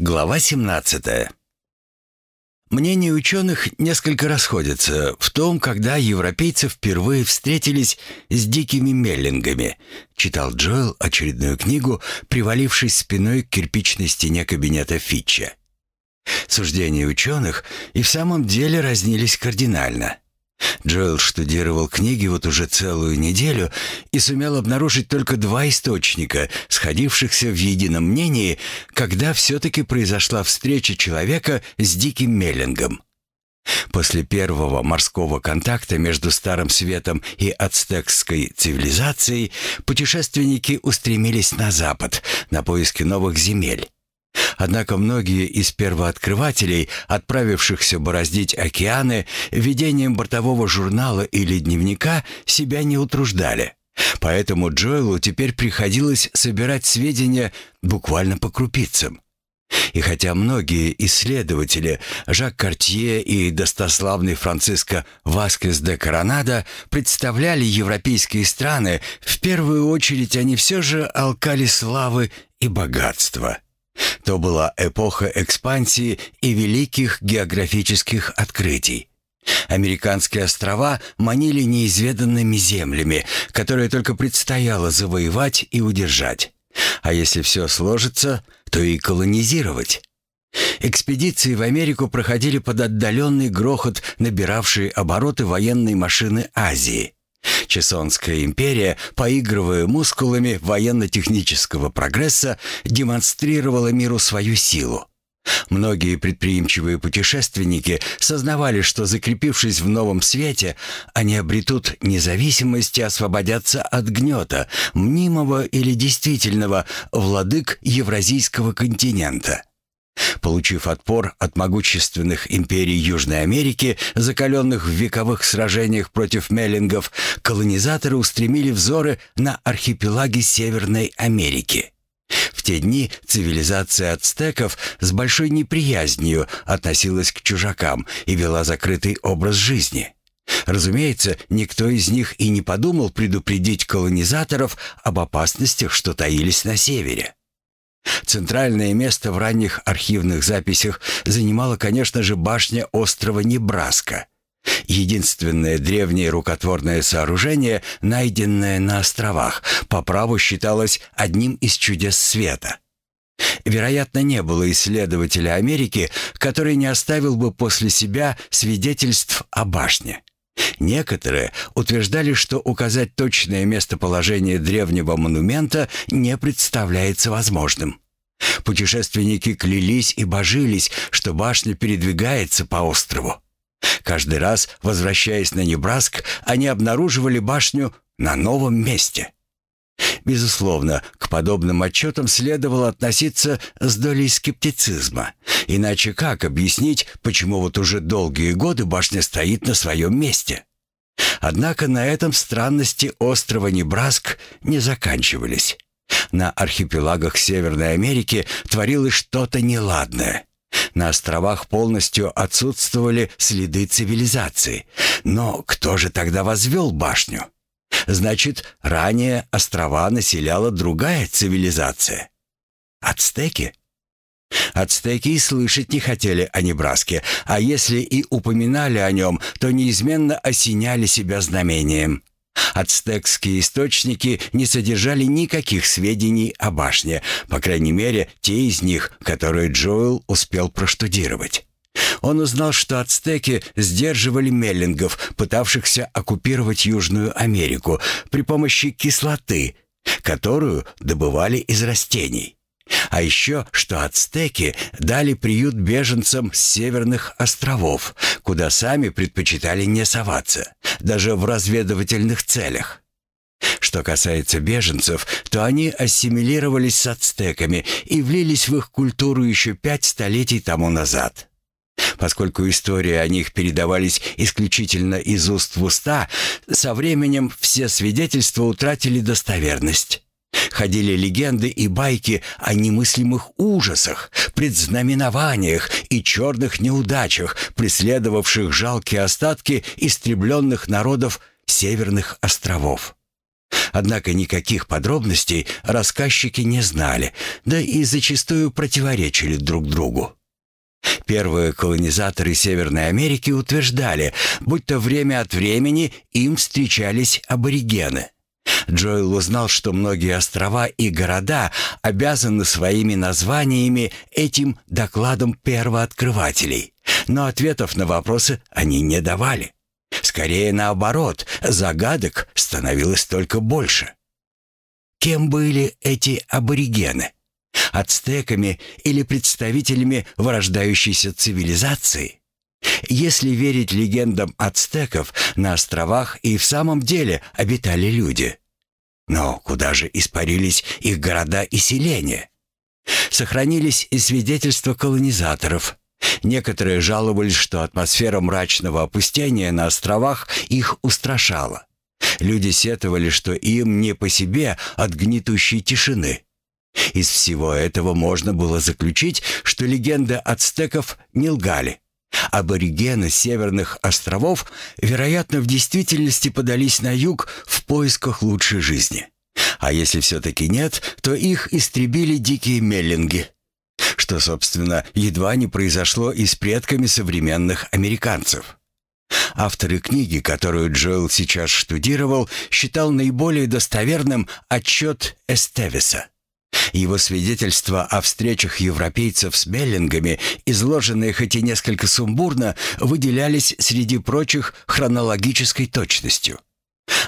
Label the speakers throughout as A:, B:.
A: Глава 17. Мнения ученых несколько расходятся в том, когда европейцы впервые встретились с дикими меллингами, читал Джоэл очередную книгу, привалившись спиной к кирпичной стене кабинета Фитча. Суждения ученых и в самом деле разнились кардинально – Джоэл штудировал книги вот уже целую неделю и сумел обнаружить только два источника, сходившихся в едином мнении, когда все-таки произошла встреча человека с диким меллингом. После первого морского контакта между Старым Светом и ацтекской цивилизацией путешественники устремились на запад, на поиски новых земель. Однако многие из первооткрывателей, отправившихся бороздить океаны, ведением бортового журнала или дневника себя не утруждали. Поэтому Джоэлу теперь приходилось собирать сведения буквально по крупицам. И хотя многие исследователи, Жак Картье и достославный Франциско Васкес де Коронадо, представляли европейские страны, в первую очередь они все же алкали славы и богатства. То была эпоха экспансии и великих географических открытий. Американские острова манили неизведанными землями, которые только предстояло завоевать и удержать. А если все сложится, то и колонизировать. Экспедиции в Америку проходили под отдаленный грохот, набиравшие обороты военной машины Азии – Чесонская империя, поигрывая мускулами военно-технического прогресса, демонстрировала миру свою силу. Многие предприимчивые путешественники сознавали, что закрепившись в новом свете, они обретут независимость и освободятся от гнета, мнимого или действительного, владык Евразийского континента. Получив отпор от могущественных империй Южной Америки, закаленных в вековых сражениях против меллингов, колонизаторы устремили взоры на архипелаги Северной Америки. В те дни цивилизация ацтеков с большой неприязнью относилась к чужакам и вела закрытый образ жизни. Разумеется, никто из них и не подумал предупредить колонизаторов об опасностях, что таились на севере. Центральное место в ранних архивных записях занимала, конечно же, башня острова Небраска. Единственное древнее рукотворное сооружение, найденное на островах, по праву считалось одним из чудес света. Вероятно, не было исследователя Америки, который не оставил бы после себя свидетельств о башне. Некоторые утверждали, что указать точное местоположение древнего монумента не представляется возможным. Путешественники клялись и божились, что башня передвигается по острову. Каждый раз, возвращаясь на Небраск, они обнаруживали башню на новом месте. Безусловно, к подобным отчетам следовало относиться с долей скептицизма. Иначе как объяснить, почему вот уже долгие годы башня стоит на своем месте? Однако на этом странности острова Небраск не заканчивались. На архипелагах Северной Америки творилось что-то неладное. На островах полностью отсутствовали следы цивилизации. Но кто же тогда возвел башню? Значит, ранее острова населяла другая цивилизация. Ацтеки? Ацтеки и слышать не хотели о Небраске, а если и упоминали о нем, то неизменно осеняли себя знамением. Ацтекские источники не содержали никаких сведений о башне, по крайней мере, те из них, которые Джоэл успел проштудировать. Он узнал, что ацтеки сдерживали меллингов, пытавшихся оккупировать Южную Америку при помощи кислоты, которую добывали из растений. А еще, что ацтеки дали приют беженцам с северных островов, куда сами предпочитали не соваться, даже в разведывательных целях. Что касается беженцев, то они ассимилировались с ацтеками и влились в их культуру еще пять столетий тому назад. Поскольку истории о них передавались исключительно из уст в уста, со временем все свидетельства утратили достоверность. Ходили легенды и байки о немыслимых ужасах, предзнаменованиях и черных неудачах, преследовавших жалкие остатки истребленных народов Северных островов. Однако никаких подробностей рассказчики не знали, да и зачастую противоречили друг другу. Первые колонизаторы Северной Америки утверждали, будто время от времени им встречались аборигены. Джоэл узнал, что многие острова и города обязаны своими названиями этим докладам первооткрывателей, но ответов на вопросы они не давали. Скорее наоборот, загадок становилось только больше. Кем были эти аборигены? Ацтеками или представителями вырождающейся цивилизации? Если верить легендам ацтеков, на островах и в самом деле обитали люди. Но куда же испарились их города и селения? Сохранились и свидетельства колонизаторов. Некоторые жаловались, что атмосфера мрачного опустения на островах их устрашала. Люди сетовали, что им не по себе от гнетущей тишины. Из всего этого можно было заключить, что легенды ацтеков не лгали. Аборигены северных островов, вероятно, в действительности подались на юг в поисках лучшей жизни. А если все-таки нет, то их истребили дикие меллинги, что, собственно, едва не произошло и с предками современных американцев. Авторы книги, которую Джоэл сейчас штудировал, считал наиболее достоверным отчет Эстевиса – его свидетельства о встречах европейцев с Меллингами, изложенные хоть и несколько сумбурно, выделялись среди прочих хронологической точностью.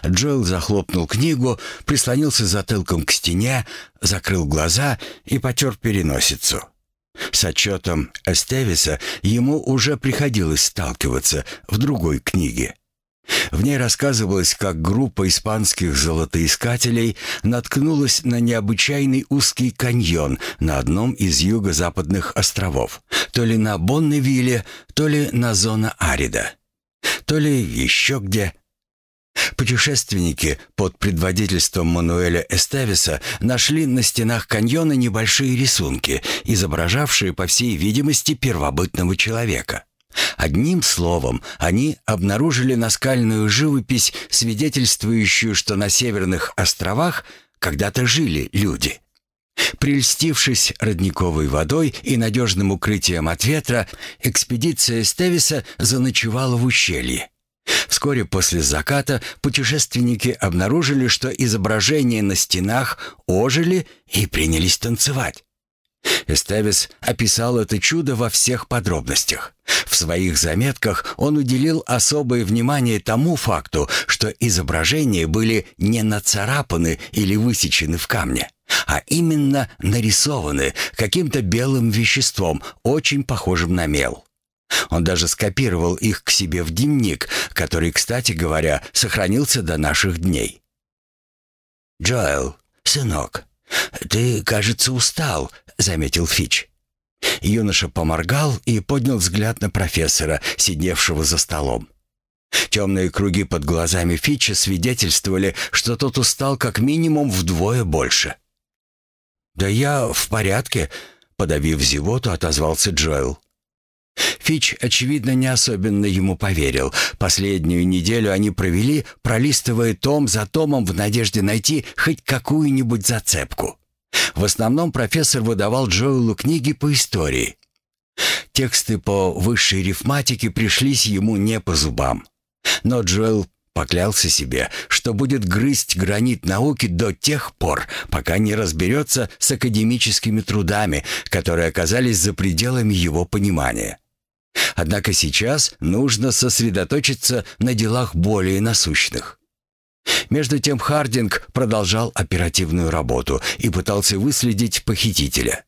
A: Джоэл захлопнул книгу, прислонился затылком к стене, закрыл глаза и потер переносицу. С отчетом Эстевиса ему уже приходилось сталкиваться в другой книге. В ней рассказывалось, как группа испанских золотоискателей наткнулась на необычайный узкий каньон на одном из юго-западных островов, то ли на Бонневилле, то ли на зона Арида, то ли еще где. Путешественники под предводительством Мануэля Эстевиса нашли на стенах каньона небольшие рисунки, изображавшие, по всей видимости, первобытного человека. Одним словом, они обнаружили наскальную живопись, свидетельствующую, что на северных островах когда-то жили люди. Прельстившись родниковой водой и надежным укрытием от ветра, экспедиция Стевиса заночевала в ущелье. Вскоре после заката путешественники обнаружили, что изображения на стенах ожили и принялись танцевать. Эстевис описал это чудо во всех подробностях. В своих заметках он уделил особое внимание тому факту, что изображения были не нацарапаны или высечены в камне, а именно нарисованы каким-то белым веществом, очень похожим на мел. Он даже скопировал их к себе в дневник, который, кстати говоря, сохранился до наших дней. «Джоэл, сынок, ты, кажется, устал», — заметил Фич. Юноша поморгал и поднял взгляд на профессора, сидевшего за столом. Темные круги под глазами Фича свидетельствовали, что тот устал как минимум вдвое больше. «Да я в порядке», — подавив зевоту, отозвался Джоэл. Фич, очевидно, не особенно ему поверил. Последнюю неделю они провели, пролистывая том за томом в надежде найти хоть какую-нибудь зацепку. В основном профессор выдавал Джоэлу книги по истории. Тексты по высшей рифматике пришлись ему не по зубам. Но Джоэл поклялся себе, что будет грызть гранит науки до тех пор, пока не разберется с академическими трудами, которые оказались за пределами его понимания. Однако сейчас нужно сосредоточиться на делах более насущных. Между тем Хардинг продолжал оперативную работу и пытался выследить похитителя.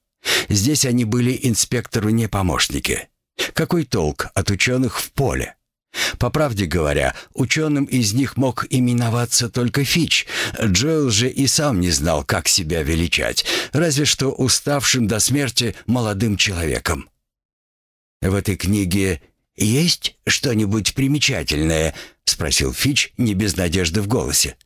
A: Здесь они были инспектору не помощники. Какой толк от ученых в поле? По правде говоря, ученым из них мог именоваться только Фич. Джоэл же и сам не знал, как себя величать, разве что уставшим до смерти молодым человеком. В этой книге есть что-нибудь примечательное?» — спросил Фич не без надежды в голосе.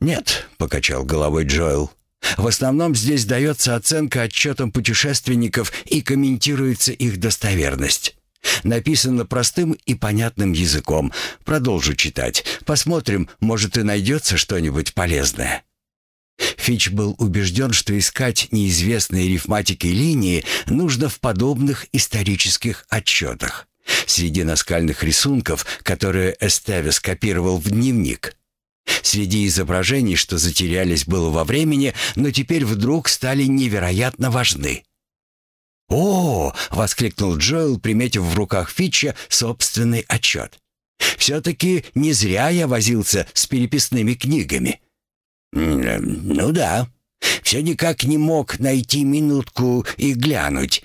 A: «Нет», — покачал головой Джоэл. «В основном здесь дается оценка отчетам путешественников и комментируется их достоверность. Написано простым и понятным языком. Продолжу читать. Посмотрим, может и найдется что-нибудь полезное. Фич был убежден, что искать неизвестные рифматики линии нужно в подобных исторических отчетах. Среди наскальных рисунков, которые Эстеве скопировал в дневник. Среди изображений, что затерялись было во времени, но теперь вдруг стали невероятно важны. «О!» — воскликнул Джоэл, приметив в руках Фитча собственный отчет. «Все-таки не зря я возился с переписными книгами». «Ну да. Все никак не мог найти минутку и глянуть.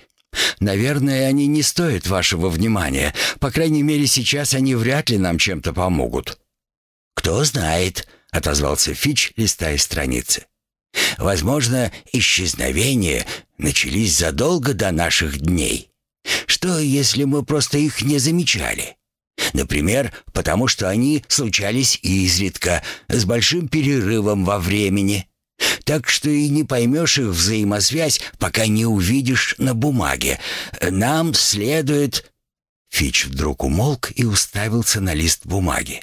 A: Наверное, они не стоят вашего внимания. По крайней мере, сейчас они вряд ли нам чем-то помогут». «Кто знает», — отозвался Фич, листая страницы. Возможно, исчезновения начались задолго до наших дней. Что, если мы просто их не замечали? Например, потому что они случались изредка, с большим перерывом во времени. Так что и не поймешь их взаимосвязь, пока не увидишь на бумаге. Нам следует...» Фич вдруг умолк и уставился на лист бумаги.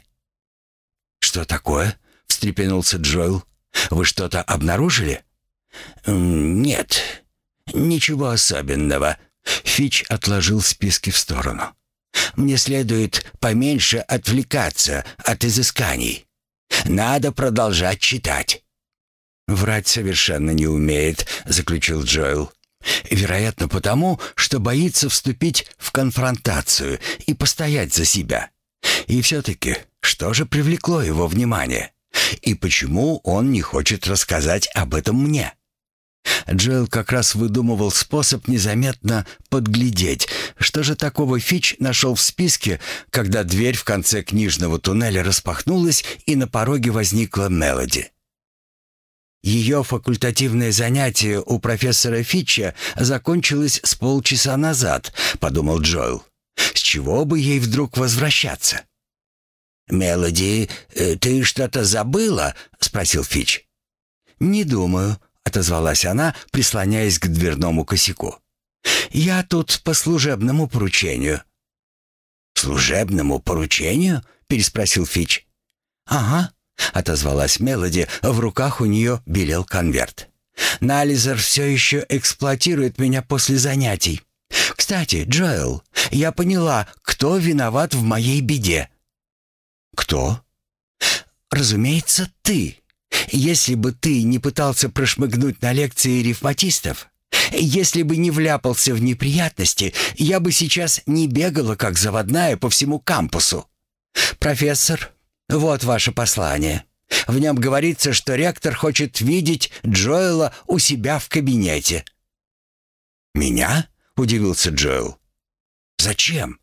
A: «Что такое?» — встрепенулся Джоэл. Вы что-то обнаружили?»
B: «Нет, ничего особенного».
A: Фич отложил списки в сторону.
B: «Мне следует поменьше отвлекаться от изысканий. Надо продолжать читать».
A: «Врать совершенно не умеет», — заключил Джоэл. «Вероятно, потому, что боится вступить в конфронтацию и постоять за себя. И все-таки, что же привлекло его внимание?» И почему он не хочет рассказать об этом мне? Джоэл как раз выдумывал способ незаметно подглядеть, что же такого Фич нашел в списке, когда дверь в конце книжного туннеля распахнулась и на пороге возникла Мелоди. Ее факультативное занятие у профессора Фитча закончилось с полчаса назад, подумал Джоэл. С чего бы ей вдруг возвращаться?
B: «Мелоди, э, ты что-то забыла?» — спросил Фич.
A: «Не думаю», — отозвалась она, прислоняясь к дверному косяку. «Я тут по служебному поручению».
B: «Служебному поручению?» — переспросил Фич.
A: «Ага», — отозвалась Мелоди, в руках у нее белел конверт. «Нализер все еще эксплуатирует меня после занятий. Кстати, Джоэл, я поняла, кто виноват в моей беде.
B: «Кто?»
A: «Разумеется, ты. Если бы ты не пытался прошмыгнуть на лекции рифматистов, если бы не вляпался в неприятности, я бы сейчас не бегала, как заводная, по всему кампусу. Профессор, вот ваше послание. В нем говорится, что ректор хочет видеть Джоэла у себя в кабинете».
B: «Меня?» — удивился Джоэл. «Зачем?»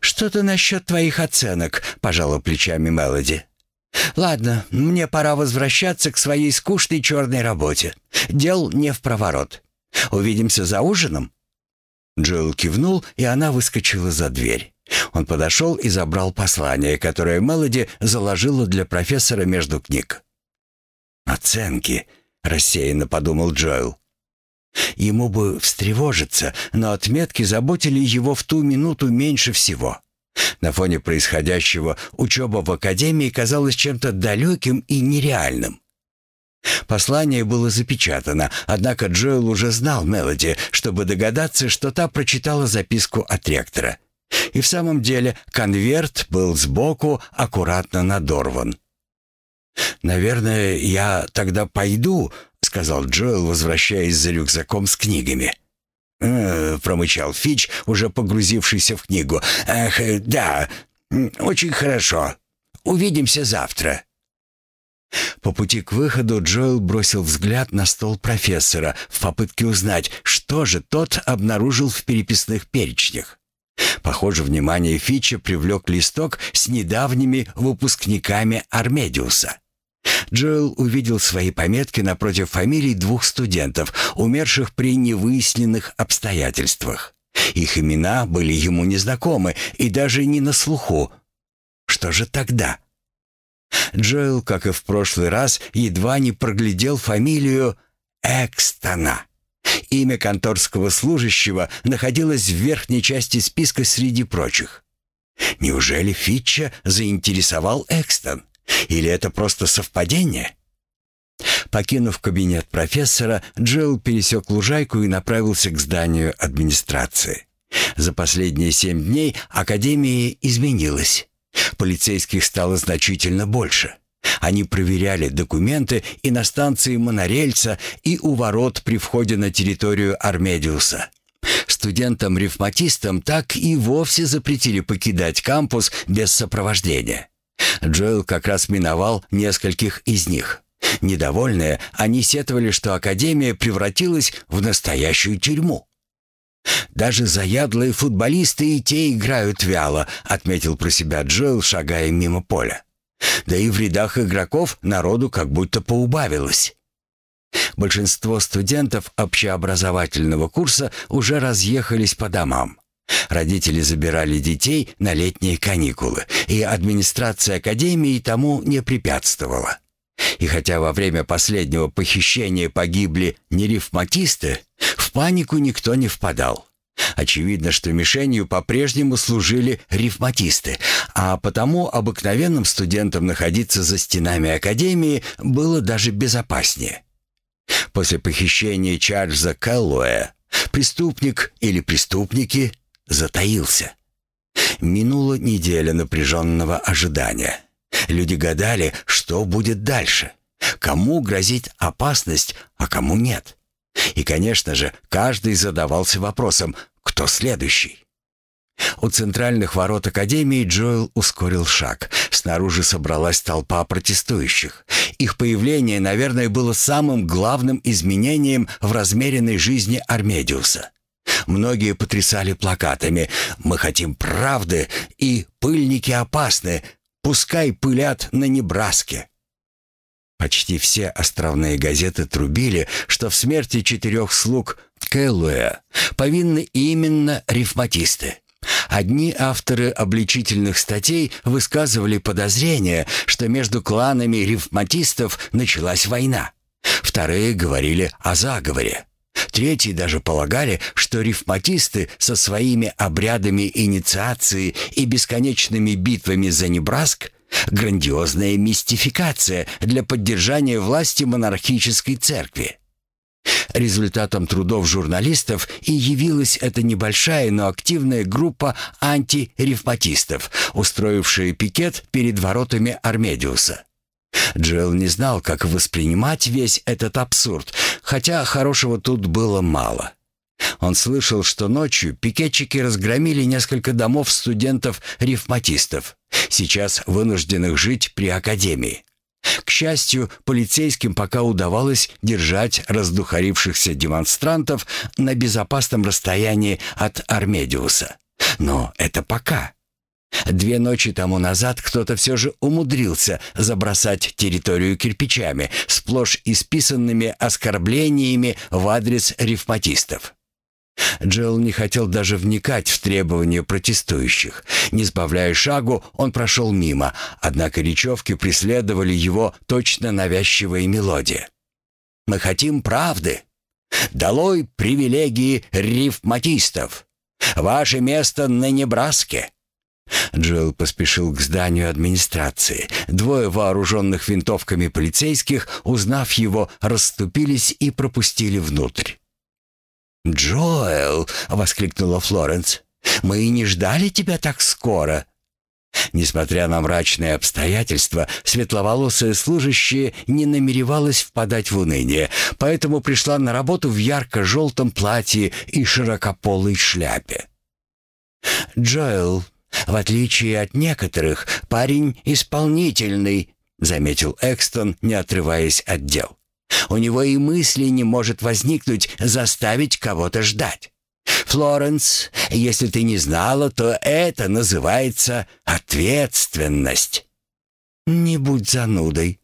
A: «Что-то насчет твоих оценок», — пожала плечами Мелоди. «Ладно, мне пора возвращаться к своей скучной черной работе. Дел не в проворот. Увидимся за ужином?» Джилл кивнул, и она выскочила за дверь. Он подошел и забрал послание, которое Мелоди заложила для профессора между книг. «Оценки», — рассеянно подумал Джоэл. Ему бы встревожиться, но отметки заботили его в ту минуту меньше всего. На фоне происходящего учеба в академии казалась чем-то далеким и нереальным. Послание было запечатано, однако Джоэл уже знал Мелоди, чтобы догадаться, что та прочитала записку от ректора. И в самом деле конверт был сбоку аккуратно надорван. «Наверное, я тогда пойду», — сказал Джоэл, возвращаясь за рюкзаком с книгами.
B: «Э, промычал Фич, уже погрузившийся в книгу. «Ах, э, да, очень хорошо. Увидимся завтра».
A: По пути к выходу Джоэл бросил взгляд на стол профессора в попытке узнать, что же тот обнаружил в переписных перечнях. Похоже, внимание Фича привлек листок с недавними выпускниками Армедиуса. Джоэл увидел свои пометки напротив фамилий двух студентов, умерших при невыясненных обстоятельствах. Их имена были ему незнакомы и даже не на слуху. Что же тогда? Джоэл, как и в прошлый раз, едва не проглядел фамилию Экстона. Имя конторского служащего находилось в верхней части списка среди прочих. Неужели Фитча заинтересовал Экстон? Или это просто совпадение? Покинув кабинет профессора, Джилл пересек лужайку и направился к зданию администрации. За последние семь дней Академия изменилась. Полицейских стало значительно больше. Они проверяли документы и на станции монорельса, и у ворот при входе на территорию Армедиуса. Студентам-ревматистам так и вовсе запретили покидать кампус без сопровождения. Джоэл как раз миновал нескольких из них. Недовольные, они сетовали, что Академия превратилась в настоящую тюрьму. «Даже заядлые футболисты и те играют вяло», — отметил про себя Джоэл, шагая мимо поля. «Да и в рядах игроков народу как будто поубавилось». Большинство студентов общеобразовательного курса уже разъехались по домам. Родители забирали детей на летние каникулы, и администрация академии тому не препятствовала. И хотя во время последнего похищения погибли не рифматисты, в панику никто не впадал. Очевидно, что мишенью по-прежнему служили рифматисты, а потому обыкновенным студентам находиться за стенами академии было даже безопаснее. После похищения Чарльза Кэллоэ преступник или преступники затаился. Минула неделя напряженного ожидания. Люди гадали, что будет дальше. Кому грозит опасность, а кому нет. И, конечно же, каждый задавался вопросом, кто следующий. У центральных ворот Академии Джоэл ускорил шаг. Снаружи собралась толпа протестующих. Их появление, наверное, было самым главным изменением в размеренной жизни Армедиуса. Многие потрясали плакатами «Мы хотим правды» и «Пыльники опасны», Пускай пылят на Небраске. Почти все островные газеты трубили, что в смерти четырех слуг Кэллуэ повинны именно рифматисты. Одни авторы обличительных статей высказывали подозрение, что между кланами рифматистов началась война. Вторые говорили о заговоре. Третьи даже полагали, что рифматисты со своими обрядами инициации и бесконечными битвами за Небраск – грандиозная мистификация для поддержания власти монархической церкви. Результатом трудов журналистов и явилась эта небольшая, но активная группа антирифматистов, устроившая пикет перед воротами Армедиуса. Джилл не знал, как воспринимать весь этот абсурд, хотя хорошего тут было мало. Он слышал, что ночью пикетчики разгромили несколько домов студентов-рифматистов, сейчас вынужденных жить при академии. К счастью, полицейским пока удавалось держать раздухарившихся демонстрантов на безопасном расстоянии от Армедиуса. Но это пока. Две ночи тому назад кто-то все же умудрился забросать территорию кирпичами, сплошь исписанными оскорблениями в адрес рифматистов. Джилл не хотел даже вникать в требования протестующих. Не сбавляя шагу, он прошел мимо, однако речевки преследовали его точно навязчивая мелодия. «Мы хотим правды. Долой привилегии рифматистов. Ваше место на Небраске. Джилл поспешил к зданию администрации. Двое вооруженных винтовками полицейских, узнав его, расступились и пропустили внутрь. «Джоэл!» — воскликнула Флоренс. «Мы и не ждали тебя так скоро!» Несмотря на мрачные обстоятельства, светловолосая служащая не намеревалась впадать в уныние, поэтому пришла на работу в ярко-желтом платье и широкополой шляпе. «Джоэл, в отличие от некоторых, парень исполнительный», — заметил Экстон, не отрываясь от дел. «У него и мысли не может возникнуть заставить кого-то ждать. Флоренс, если ты не знала, то это называется ответственность». «Не будь занудой».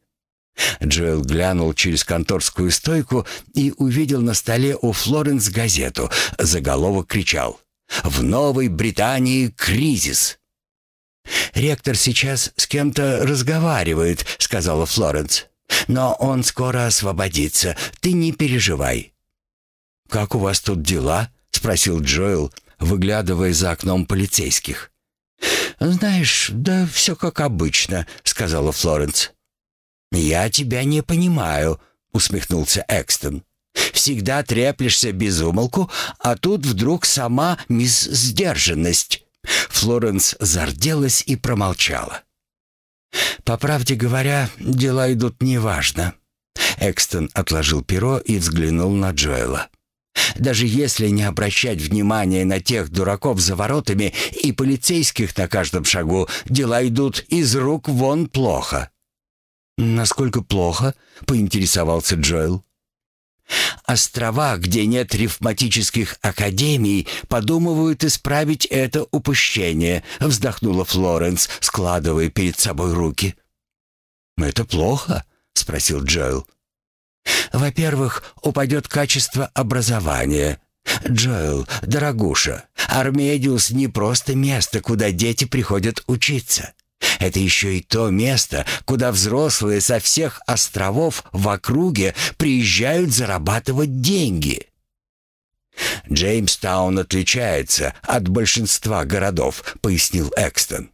A: Джоэл глянул через конторскую стойку и увидел на столе у Флоренс газету. Заголовок кричал в Новой Британии кризис. «Ректор сейчас с кем-то разговаривает», — сказала Флоренс. «Но он скоро освободится, ты не переживай». как у вас тут дела?» — спросил Джоэл, выглядывая за окном полицейских.
B: «Знаешь, да все как обычно», — сказала Флоренс. «Я тебя не понимаю», — усмехнулся Экстон. «Всегда треплешься без умолку, а тут вдруг сама мисс Сдержанность». Флоренс зарделась и промолчала. «По правде говоря, дела идут неважно». Экстон отложил перо и взглянул на Джоэла. Даже если не обращать внимания на тех дураков за воротами и полицейских на каждом шагу, дела идут из рук вон плохо.
A: «Насколько плохо?» — поинтересовался Джоэл.
B: Острова, где нет рифматических академий, подумывают исправить это упущение, вздохнула Флоренс, складывая перед собой руки.
A: Это плохо? спросил Джоэл.
B: Во-первых, упадет качество образования. Джоэл, дорогуша, Армедиус не просто место, куда дети приходят учиться. Это еще и то место, куда взрослые со всех островов в округе приезжают зарабатывать деньги. «Джеймстаун отличается от большинства городов», — пояснил Экстон.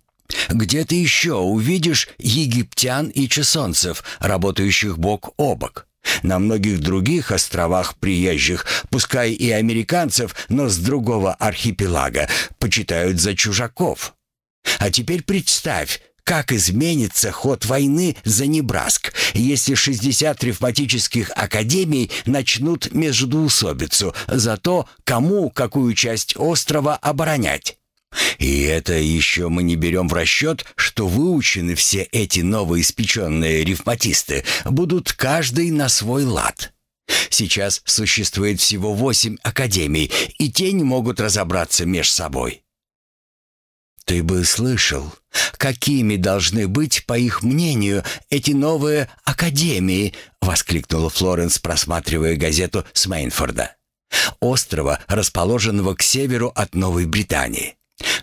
B: «Где ты еще увидишь египтян и чесонцев, работающих бок о бок?» На многих других островах приезжих, пускай и американцев, но с другого архипелага, почитают за чужаков. А теперь представь, как изменится ход войны за Небраск, если 60 ревматических академий начнут междуусобицу за то, кому какую часть острова оборонять? И это еще мы не берем в расчет, что выучены все эти новоиспеченные ревматисты будут каждый на свой лад. Сейчас существует всего восемь академий, и те не могут разобраться меж собой. Ты бы слышал, какими должны быть, по их мнению, эти новые академии, воскликнула Флоренс, просматривая газету с Мейнфорда. Острова, расположенного к северу от Новой Британии.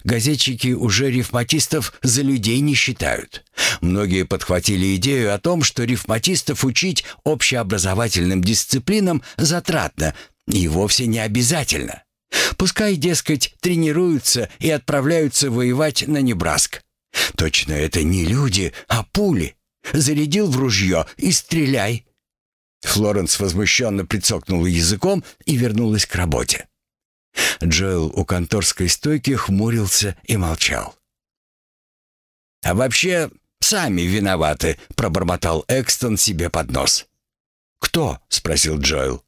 B: Газетчики уже рифматистов за людей не считают. Многие подхватили идею о том, что рифматистов учить общеобразовательным дисциплинам затратно и вовсе не обязательно. Пускай, дескать, тренируются и отправляются воевать на Небраск. Точно это не люди, а пули. Зарядил в ружье и стреляй. Флоренс возмущенно прицокнула языком и вернулась к работе. Джоэл у конторской стойки хмурился и молчал. «А вообще, сами виноваты», — пробормотал Экстон себе под нос. «Кто?» — спросил Джоэл.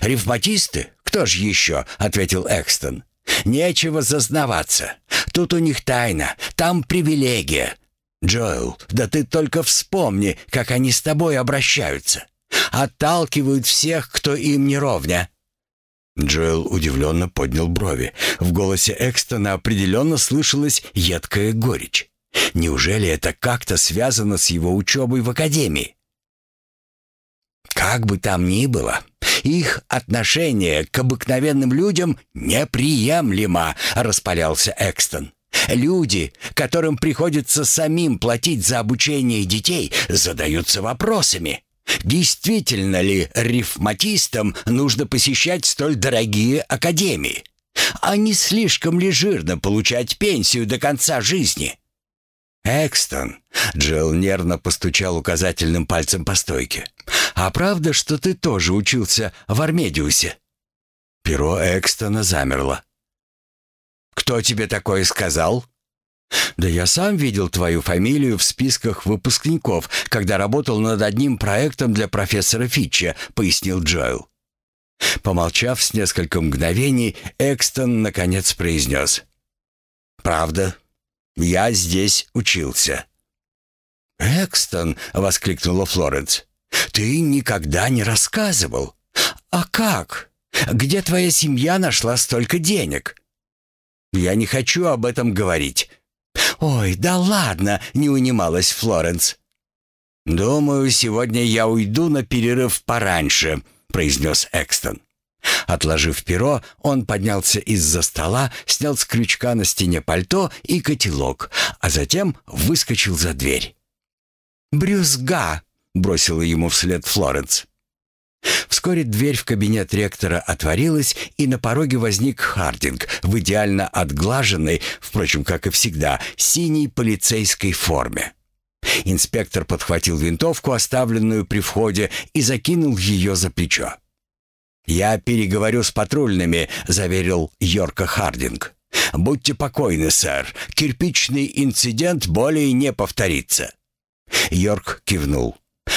B: «Ревматисты? Кто ж еще?» — ответил Экстон. «Нечего зазнаваться. Тут у них тайна, там привилегия. Джоэл, да ты только вспомни, как они с тобой обращаются. Отталкивают всех, кто им не ровня». Джоэл удивленно поднял брови. В голосе Экстона определенно слышалась едкая горечь. Неужели это как-то связано с его учебой в академии? Как бы там ни было, их отношение к обыкновенным людям неприемлемо, распалялся Экстон. Люди, которым приходится самим платить за обучение детей, задаются вопросами. Действительно ли рифматистам нужно посещать столь дорогие академии? А не слишком ли жирно получать пенсию до конца жизни? «Экстон», — Джилл нервно постучал указательным пальцем по стойке, «а правда, что ты тоже учился в Армедиусе?» Перо Экстона замерло. «Кто тебе такое сказал?» «Да я сам видел твою фамилию в списках выпускников, когда работал над одним проектом для профессора Фитча», — пояснил Джоэл. Помолчав с несколько мгновений, Экстон наконец произнес. «Правда, я здесь учился». «Экстон!» — воскликнула Флоренс. «Ты никогда не рассказывал. А как? Где твоя семья нашла столько денег?» «Я не хочу об этом говорить». «Ой, да ладно!» — не унималась Флоренс. «Думаю, сегодня я уйду на перерыв пораньше», — произнес Экстон. Отложив перо, он поднялся из-за стола, снял с крючка на стене пальто и котелок, а затем выскочил за дверь. «Брюзга!» — бросила ему вслед Флоренс. Вскоре дверь в кабинет ректора отворилась, и на пороге возник Хардинг в идеально отглаженной, впрочем, как и всегда, синей полицейской форме. Инспектор подхватил винтовку, оставленную при входе, и закинул ее за плечо. «Я переговорю с патрульными», — заверил Йорка Хардинг. «Будьте покойны, сэр. Кирпичный инцидент более не повторится». Йорк кивнул.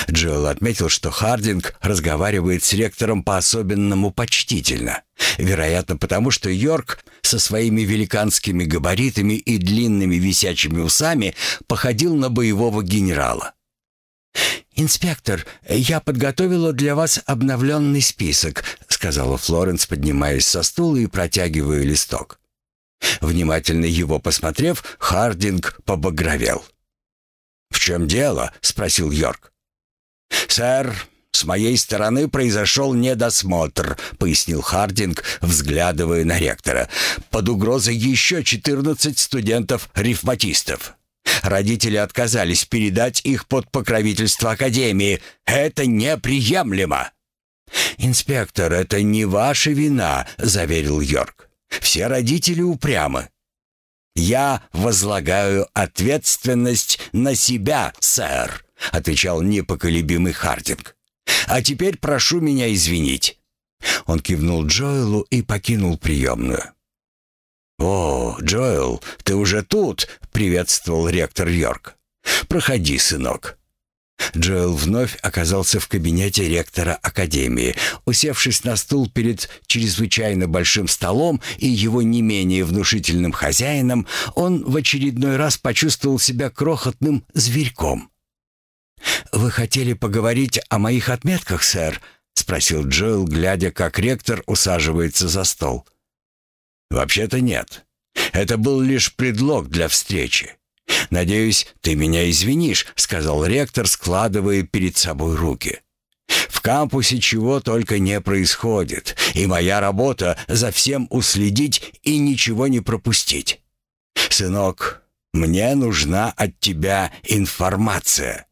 B: Джоэл отметил, что Хардинг разговаривает с ректором по-особенному почтительно. Вероятно, потому что Йорк со своими великанскими габаритами и длинными висячими усами походил на боевого генерала. «Инспектор, я подготовила для вас обновленный список», сказала Флоренс, поднимаясь со стула и протягивая листок. Внимательно его посмотрев, Хардинг побагровел. «В чем дело?» — спросил Йорк. «Сэр, с моей стороны произошел недосмотр», — пояснил Хардинг, взглядывая на ректора. «Под угрозой еще 14 студентов-рифматистов. Родители отказались передать их под покровительство Академии. Это неприемлемо!» «Инспектор, это не ваша вина», — заверил Йорк. «Все родители упрямы». «Я возлагаю ответственность на себя, сэр», — отвечал непоколебимый Хардинг. «А теперь прошу меня извинить». Он кивнул Джоэлу и покинул приемную. «О, Джоэл, ты уже тут!» — приветствовал ректор Йорк. «Проходи, сынок». Джоэл вновь оказался в кабинете ректора Академии. Усевшись на стул перед чрезвычайно большим столом и его не менее внушительным хозяином, он в очередной раз почувствовал себя крохотным зверьком. «Вы хотели поговорить о моих отметках, сэр?» — спросил Джоэл, глядя, как ректор усаживается за стол. «Вообще-то нет. Это был лишь предлог для встречи. «Надеюсь, ты меня извинишь», — сказал ректор, складывая перед собой руки. «В кампусе чего только не происходит, и моя работа за всем уследить и ничего не пропустить. Сынок, мне нужна от тебя информация».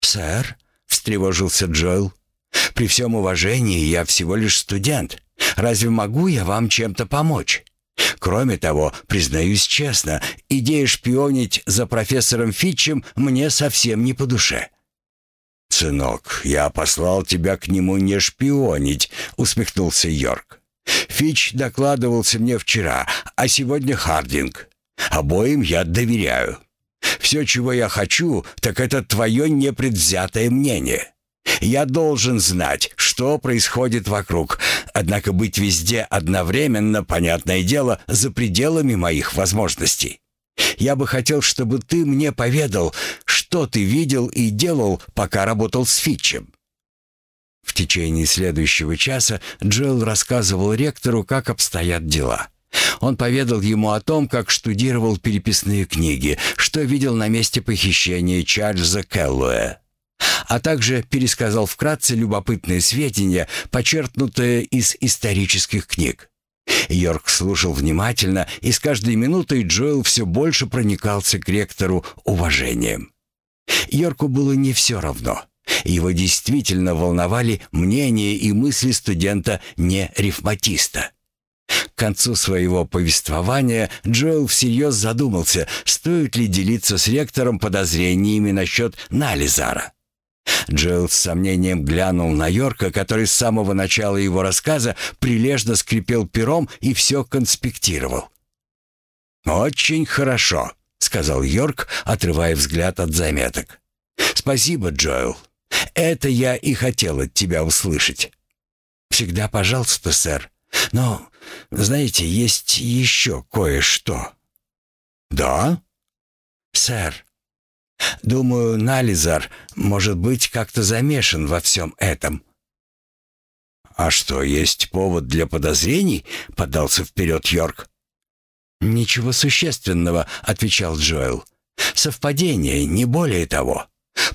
B: «Сэр», — встревожился Джоэл, — «при всем уважении я всего лишь студент. Разве могу я вам чем-то помочь?» Кроме того, признаюсь честно, идея шпионить за профессором Фитчем мне совсем не по душе. «Сынок, я послал тебя к нему не шпионить», — усмехнулся Йорк. «Фич докладывался мне вчера, а сегодня Хардинг. Обоим я доверяю. Все, чего я хочу, так это твое непредвзятое мнение. Я должен знать, что происходит вокруг, однако быть везде одновременно, понятное дело, за пределами моих возможностей. Я бы хотел, чтобы ты мне поведал, что ты видел и делал, пока работал с Фитчем». В течение следующего часа Джоэл рассказывал ректору, как обстоят дела. Он поведал ему о том, как штудировал переписные книги, что видел на месте похищения Чарльза Келлуэ а также пересказал вкратце любопытные сведения, почерпнутые из исторических книг. Йорк слушал внимательно, и с каждой минутой Джоэл все больше проникался к ректору уважением. Йорку было не все равно. Его действительно волновали мнения и мысли студента-не-рифматиста. К концу своего повествования Джоэл всерьез задумался, стоит ли делиться с ректором подозрениями насчет Нализара. Джилл с сомнением глянул на Йорка, который с самого начала его рассказа прилежно скрипел пером и все конспектировал. «Очень хорошо», — сказал Йорк, отрывая взгляд от заметок. «Спасибо, Джоэл. Это я и хотел от тебя услышать». «Всегда пожалуйста, сэр. Но, знаете, есть еще кое-что». «Да?» «Сэр, Думаю, Нализар может быть как-то замешан во всем этом». «А что, есть повод для подозрений?» — подался вперед Йорк. «Ничего существенного», — отвечал Джоэл. «Совпадение, не более того.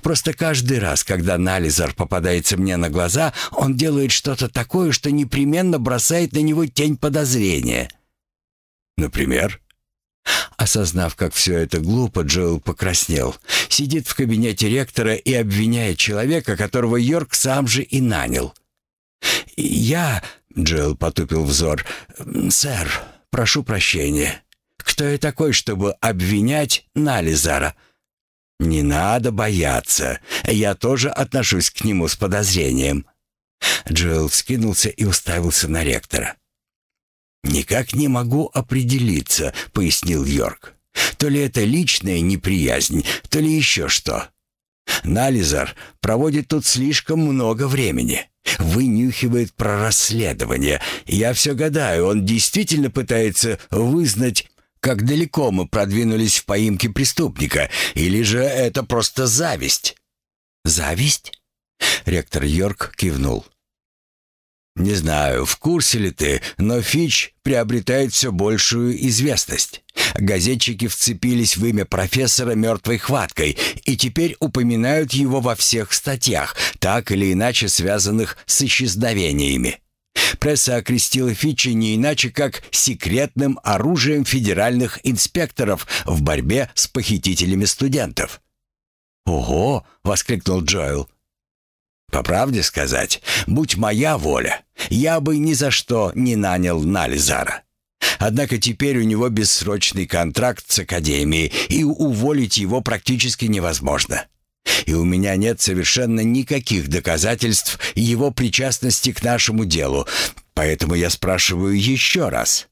B: Просто каждый раз, когда Нализар попадается мне на глаза, он делает что-то такое, что непременно бросает на него тень подозрения». «Например?» Осознав, как все это глупо, Джоэл покраснел. сидит в кабинете ректора и обвиняет человека, которого Йорк сам же и нанял. «Я...» — Джоэл потупил взор. «Сэр, прошу прощения. Кто я такой, чтобы обвинять Нализара?» «Не надо бояться. Я тоже отношусь к нему с подозрением». Джоэл вскинулся и уставился на ректора. «Никак не могу определиться», — пояснил Йорк. «То ли это личная неприязнь, то ли еще что. Нализар проводит тут слишком много времени. Вынюхивает про расследование. Я все гадаю, он действительно пытается вызнать, как далеко мы продвинулись в поимке преступника, или же это просто зависть?» «Зависть?» Ректор Йорк кивнул. «Не знаю, в курсе ли ты, но Фич приобретает все большую известность. Газетчики вцепились в имя профессора мертвой хваткой и теперь упоминают его во всех статьях, так или иначе связанных с исчезновениями. Пресса окрестила Фича не иначе, как секретным оружием федеральных инспекторов в борьбе с похитителями студентов. «Ого!» — воскликнул Джоэл. По правде сказать, будь моя воля, я бы ни за что не нанял Нализара. Однако теперь у него бессрочный контракт с Академией, и уволить его практически невозможно. И у меня нет совершенно никаких доказательств его причастности к нашему делу, поэтому я спрашиваю еще раз.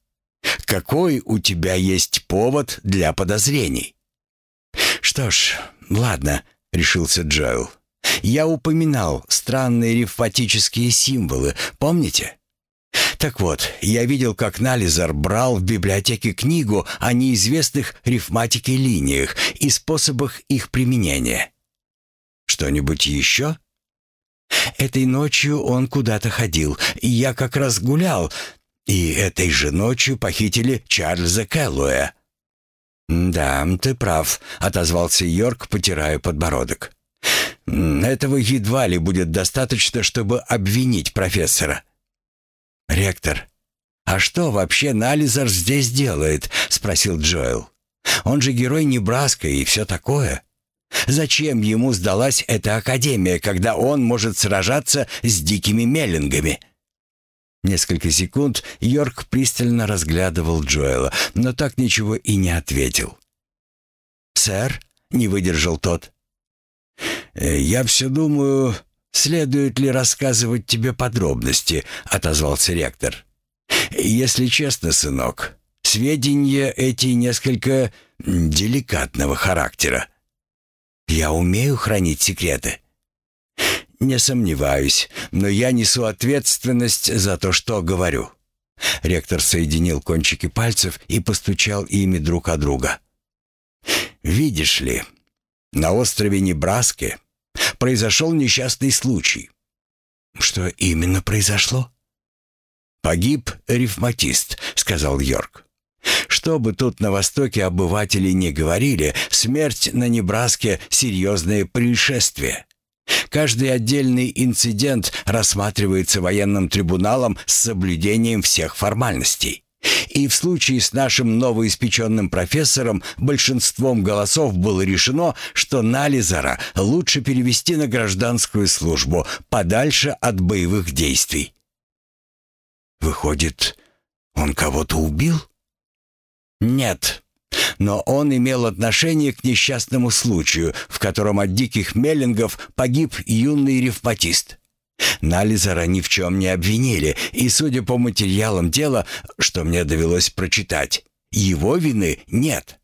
B: Какой у тебя есть повод для подозрений? «Что ж, ладно», — решился Джоэл. Я упоминал странные рифматические символы, помните? Так вот, я видел, как Нализар брал в библиотеке книгу о неизвестных рифматике линиях и способах их применения. Что-нибудь еще? Этой ночью он куда-то ходил, и я как раз гулял, и этой же ночью похитили Чарльза Кэллоя. «Да, ты прав», — отозвался Йорк, потирая подбородок. Этого едва ли будет достаточно, чтобы обвинить профессора. «Ректор, а что вообще Нализар здесь делает?» — спросил Джоэл. «Он же герой Небраска и все такое. Зачем ему сдалась эта академия, когда он может сражаться с дикими меллингами?» Несколько секунд Йорк пристально разглядывал Джоэла, но так ничего и не ответил. «Сэр?» — не выдержал тот. Э, «Я все думаю, следует ли рассказывать тебе подробности», — отозвался ректор. «Если честно, сынок, сведения эти несколько деликатного характера. Я умею хранить секреты». «Не сомневаюсь, но я несу ответственность за то, что говорю». Ректор соединил кончики пальцев и постучал ими друг о друга. «Видишь ли, на острове Небраске произошел несчастный случай. Что именно произошло? Погиб рифматист, сказал Йорк. Что бы тут на Востоке обыватели не говорили, смерть на Небраске — серьезное происшествие. Каждый отдельный инцидент рассматривается военным трибуналом с соблюдением всех формальностей. И в случае с нашим новоиспеченным профессором большинством голосов было решено, что Нализара лучше перевести на гражданскую службу, подальше от боевых действий. Выходит, он кого-то убил? Нет. Но он имел отношение к несчастному случаю, в котором от диких меллингов погиб юный ревматист. Нализара ни в чем не обвинили, и, судя по материалам дела, что мне довелось прочитать, его вины нет.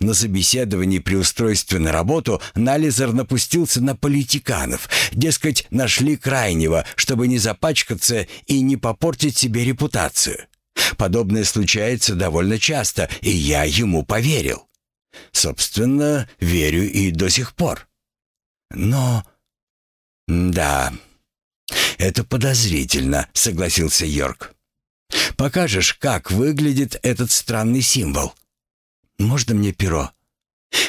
B: На собеседовании при устройстве на работу Нализар напустился на политиканов. Дескать, нашли крайнего, чтобы не запачкаться и не попортить себе репутацию. Подобное случается довольно часто, и я ему поверил. Собственно, верю и до сих пор. Но... Да, «Это подозрительно», — согласился Йорк. «Покажешь, как выглядит этот странный символ?» «Можно мне перо?»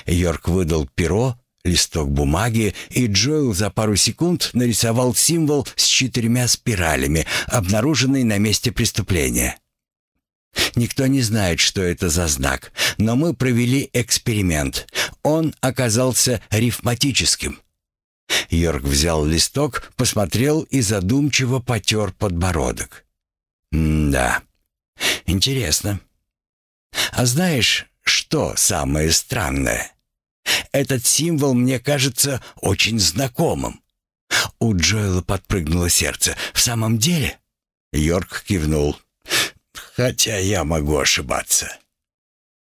B: Йорк выдал перо, листок бумаги, и Джоэл за пару секунд нарисовал символ с четырьмя спиралями, обнаруженный на месте преступления. Никто не знает, что это за знак, но мы провели эксперимент. Он оказался рифматическим. Йорк взял листок, посмотрел и задумчиво потер подбородок. «Да, интересно. А знаешь, что самое странное? Этот символ мне кажется очень знакомым». У Джоэла подпрыгнуло сердце. «В самом деле?» Йорк кивнул. «Хотя я могу ошибаться».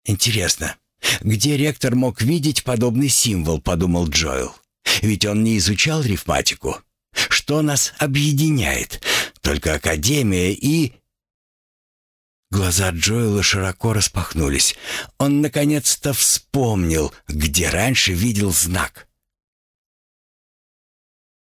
B: «Интересно, где ректор мог видеть подобный символ?» — подумал Джоэл. «Ведь он не изучал рифматику. Что нас объединяет? Только Академия и...» Глаза Джоэла широко распахнулись. Он наконец-то вспомнил, где раньше видел знак.